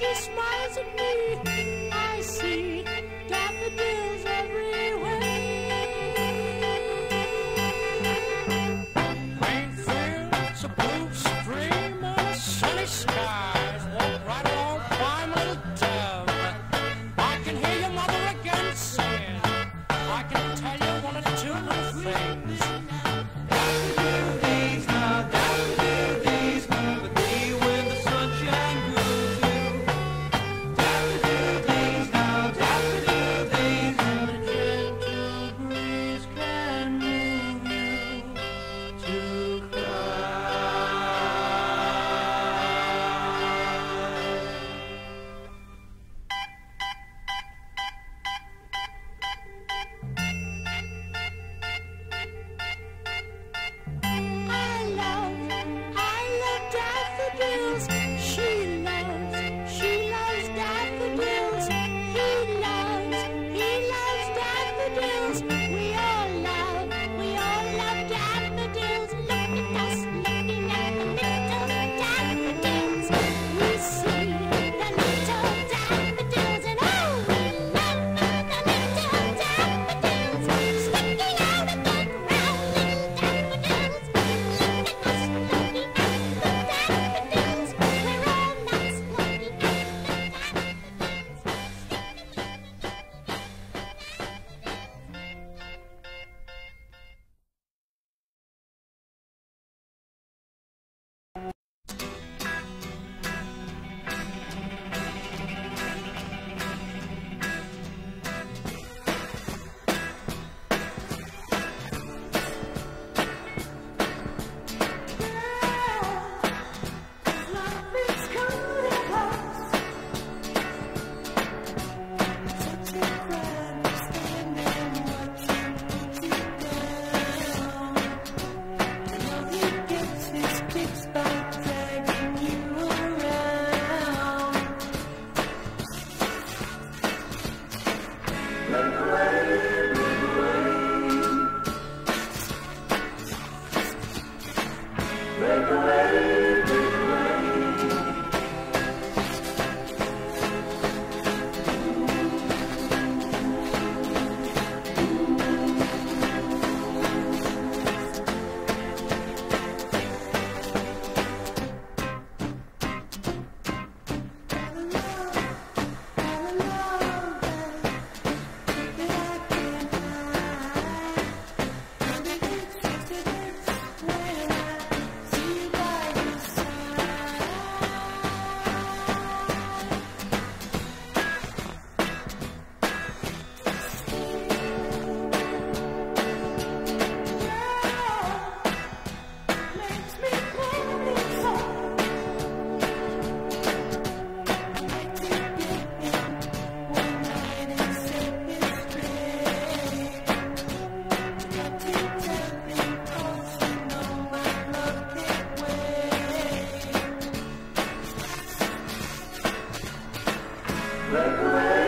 Daffodils Break away.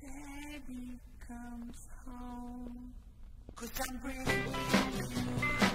Daddy comes home. Cause I'm bringing you.